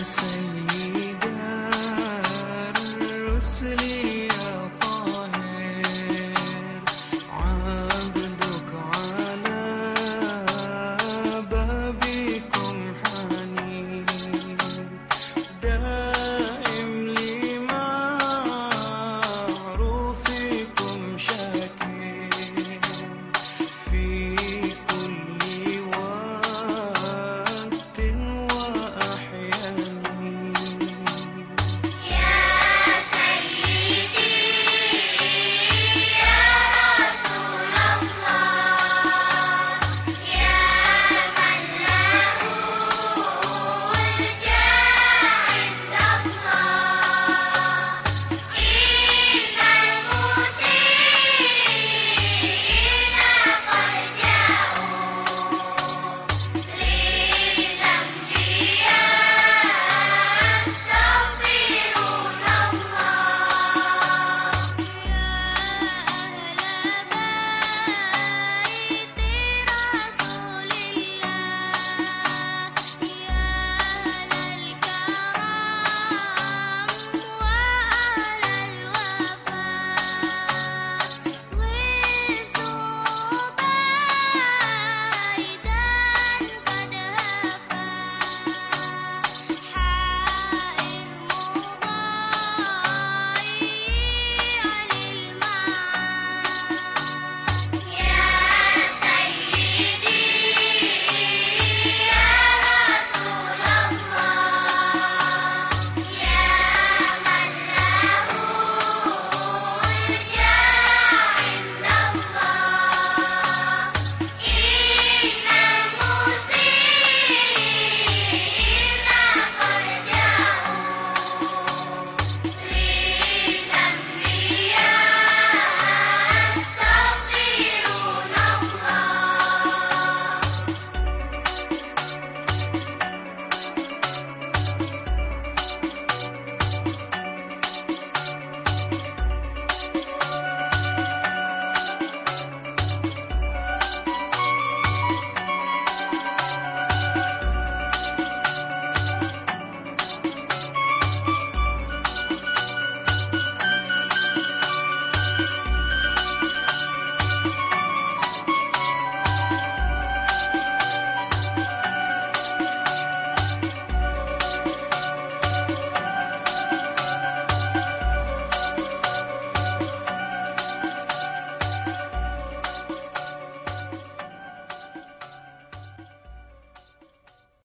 person.